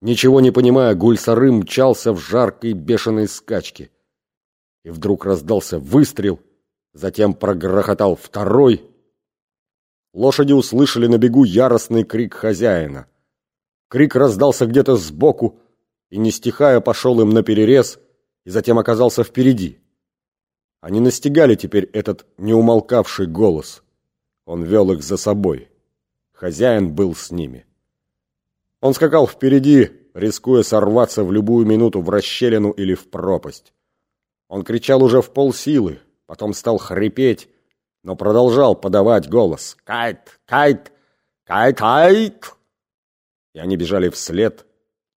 Ничего не понимая, Гульсары мчался в жаркой бешеной скачке. И вдруг раздался выстрел, затем прогрохотал второй. Лошади услышали на бегу яростный крик хозяина. Крик раздался где-то сбоку, и, не стихая, пошел им наперерез, и затем оказался впереди. Они настигали теперь этот неумолкавший голос. Он вел их за собой. Хозяин был с ними. Он скакал впереди, рискуя сорваться в любую минуту в расщелину или в пропасть. Он кричал уже в полсилы, потом стал хрипеть, но продолжал подавать голос. «Кайт! Кайт! Кайт! Кайт!» И они бежали вслед,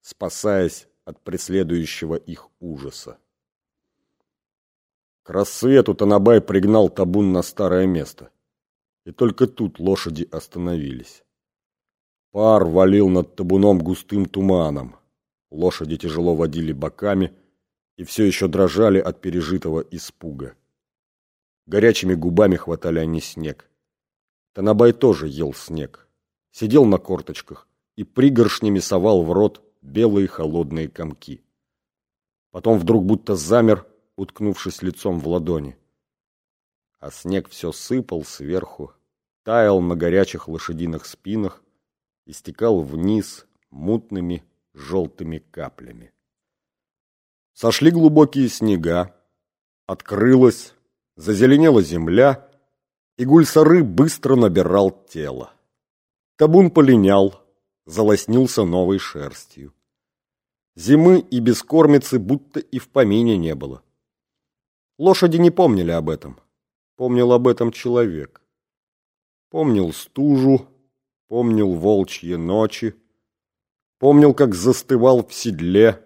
спасаясь от преследующего их ужаса. К рассвету Танабай пригнал табун на старое место. И только тут лошади остановились. Пар валил над табуном густым туманом. Лошади тяжело водили боками и все еще дрожали от пережитого испуга. Горячими губами хватали они снег. Танабай тоже ел снег. Сидел на корточках и пригоршнями совал в рот белые холодные комки. Потом вдруг будто замер, уткнувшись лицом в ладони. А снег все сыпал сверху, таял на горячих лошадиных спинах, и стекал вниз мутными желтыми каплями. Сошли глубокие снега, открылась, зазеленела земля, и Гульсары быстро набирал тело. Табун полинял, залоснился новой шерстью. Зимы и бескормицы будто и в помине не было. Лошади не помнили об этом. Помнил об этом человек. Помнил стужу, помнил волчьи ночи, помнил, как застывал в седле,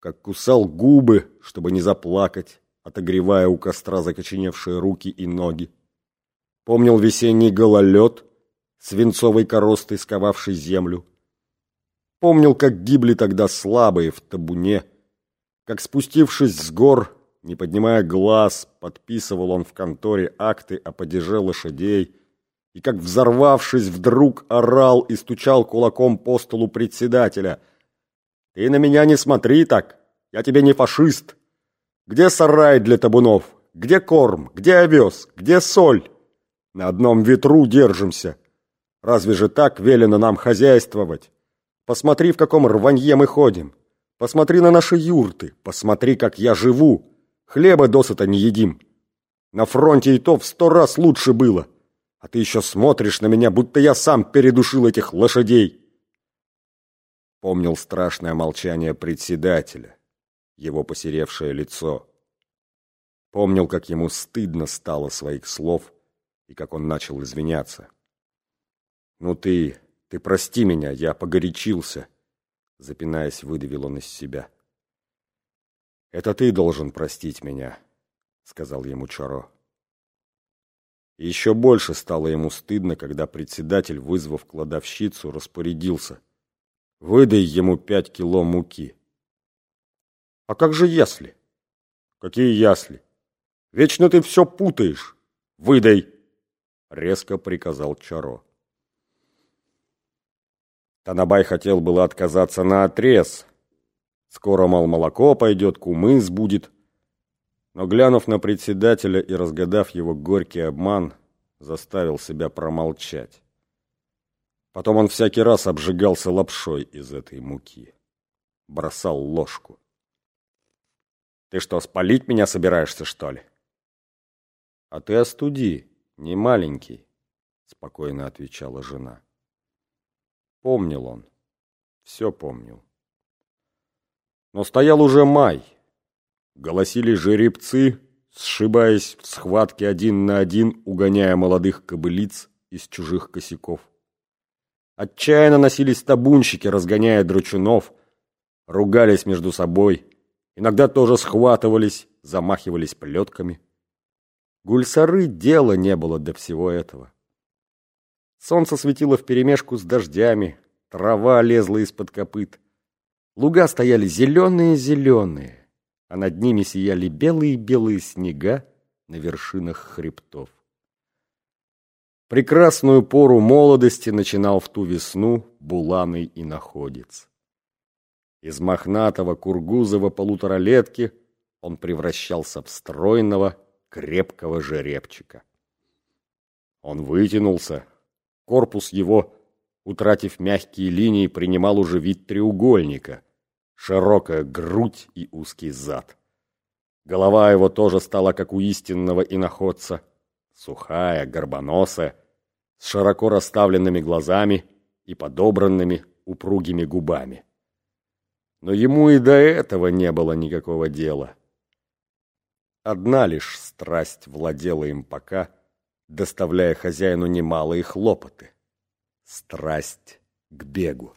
как кусал губы, чтобы не заплакать, отогревая у костра закоченевшие руки и ноги. Помнил весенний гололед, свинцовой коростой сковавший землю. Помнил, как гибли тогда слабые в табуне, как, спустившись с гор, не поднимая глаз, подписывал он в конторе акты о падеже лошадей, и как взорвавшись вдруг орал и стучал кулаком по столу председателя. «Ты на меня не смотри так, я тебе не фашист. Где сарай для табунов? Где корм? Где овес? Где соль? На одном ветру держимся. Разве же так велено нам хозяйствовать? Посмотри, в каком рванье мы ходим. Посмотри на наши юрты, посмотри, как я живу. Хлеба досыта не едим. На фронте и то в сто раз лучше было. А ты еще смотришь на меня, будто я сам передушил этих лошадей. Помнил страшное молчание председателя, его посеревшее лицо. Помнил, как ему стыдно стало своих слов и как он начал извиняться. «Ну ты, ты прости меня, я погорячился», — запинаясь, выдавил он из себя. «Это ты должен простить меня», — сказал ему Чаро. Еще больше стало ему стыдно, когда председатель, вызвав кладовщицу, распорядился. «Выдай ему пять кило муки». «А как же ясли?» «Какие ясли? Вечно ты все путаешь. Выдай!» Резко приказал Чаро. Танабай хотел было отказаться на отрез. Скоро, мол, молоко пойдет, кумыс будет. Но, глянув на председателя и разгадав его горький обман, заставил себя промолчать. Потом он всякий раз обжигался лапшой из этой муки. Бросал ложку. «Ты что, спалить меня собираешься, что ли?» «А ты остуди, не маленький», — спокойно отвечала жена. Помнил он, все помнил. Но стоял уже май. Голосили жеребцы, сшибаясь в схватке один на один, угоняя молодых кобылиц из чужих косяков. Отчаянно носились табунщики, разгоняя дручунов, ругались между собой, иногда тоже схватывались, замахивались плетками. Гульсары дела не было до всего этого. Солнце светило вперемешку с дождями, трава лезла из-под копыт. Луга стояли зеленые-зеленые а над ними сияли белые-белые снега на вершинах хребтов. Прекрасную пору молодости начинал в ту весну буланый и находец. Из мохнатого кургузова полуторалетки он превращался в стройного, крепкого жеребчика. Он вытянулся, корпус его, утратив мягкие линии, принимал уже вид треугольника, широкая грудь и узкий зад. Голова его тоже стала как у истинного иноходца, сухая, горбоносая, с широко расставленными глазами и подобранными упругими губами. Но ему и до этого не было никакого дела. Одна лишь страсть владела им пока, доставляя хозяину немалые хлопоты. Страсть к бегу.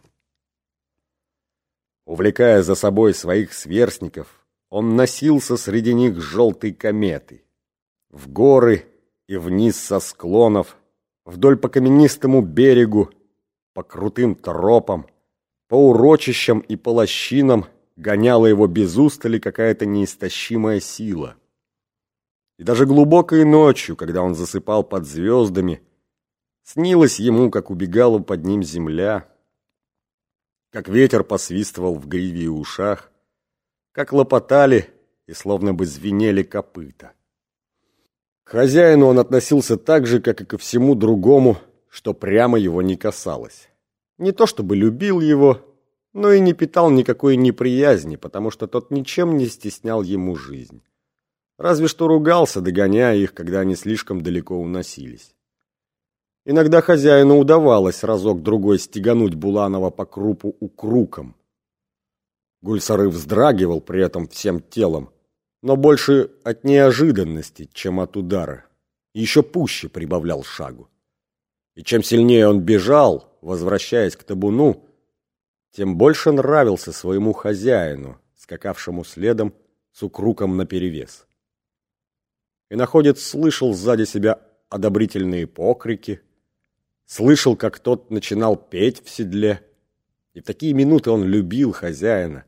Увлекая за собой своих сверстников, он носился среди них желтой кометой. В горы и вниз со склонов, вдоль по каменистому берегу, по крутым тропам, по урочищам и по лощинам гоняла его без устали какая-то неистощимая сила. И даже глубокой ночью, когда он засыпал под звездами, снилось ему, как убегала под ним земля, как ветер посвистывал в гриве и ушах, как лопотали и словно бы звенели копыта. К хозяину он относился так же, как и ко всему другому, что прямо его не касалось. Не то чтобы любил его, но и не питал никакой неприязни, потому что тот ничем не стеснял ему жизнь. Разве что ругался, догоняя их, когда они слишком далеко уносились. Иногда хозяину удавалось разок-другой стегануть Буланова по крупу укруком. Гульсары вздрагивал при этом всем телом, но больше от неожиданности, чем от удара. еще пуще прибавлял шагу. И чем сильнее он бежал, возвращаясь к табуну, тем больше нравился своему хозяину, скакавшему следом с укруком наперевес. И находец слышал сзади себя одобрительные покрики, слышал, как тот начинал петь в седле, и в такие минуты он любил хозяина,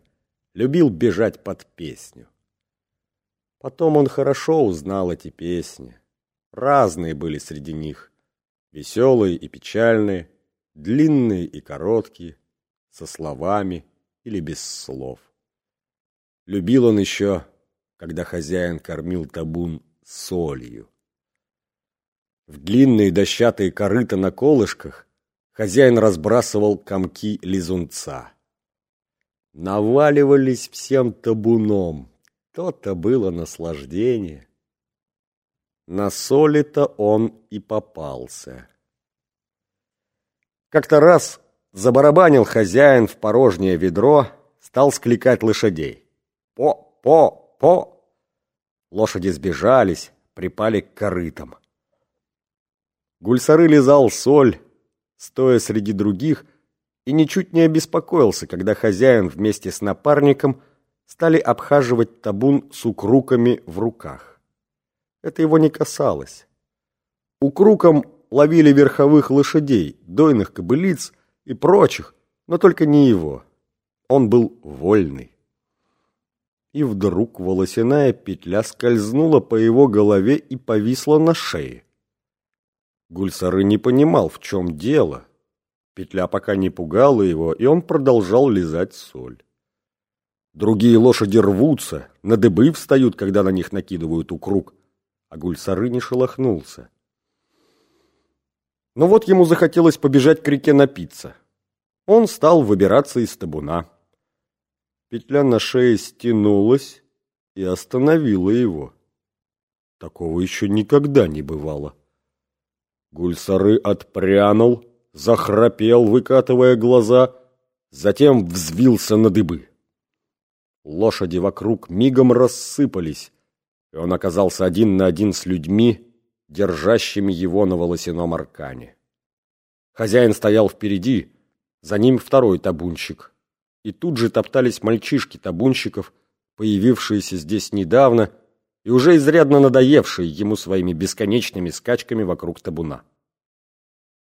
любил бежать под песню. Потом он хорошо узнал эти песни. Разные были среди них. Веселые и печальные, длинные и короткие, со словами или без слов. Любил он еще, когда хозяин кормил табун солью. В длинные дощатые корыта на колышках хозяин разбрасывал комки лизунца. Наваливались всем табуном, то-то было наслаждение. На соли-то он и попался. Как-то раз забарабанил хозяин в порожнее ведро, стал скликать лошадей. «По, по, по!» Лошади сбежались, припали к корытам. Гульсары лизал соль, стоя среди других, и ничуть не обеспокоился, когда хозяин вместе с напарником стали обхаживать табун с укруками в руках. Это его не касалось. Укруком ловили верховых лошадей, дойных кобылиц и прочих, но только не его. Он был вольный. И вдруг волосяная петля скользнула по его голове и повисла на шее. Гульсары не понимал, в чем дело. Петля пока не пугала его, и он продолжал лизать соль. Другие лошади рвутся, на дыбы встают, когда на них накидывают укруг, а Гульсары не шелохнулся. Но вот ему захотелось побежать к реке напиться. Он стал выбираться из табуна. Петля на шее стянулась и остановила его. Такого еще никогда не бывало. Гульсары отпрянул, захрапел, выкатывая глаза, затем взвился на дыбы. Лошади вокруг мигом рассыпались, и он оказался один на один с людьми, держащими его на волосяном аркане. Хозяин стоял впереди, за ним второй табунщик. И тут же топтались мальчишки табунщиков, появившиеся здесь недавно и уже изрядно надоевшие ему своими бесконечными скачками вокруг табуна.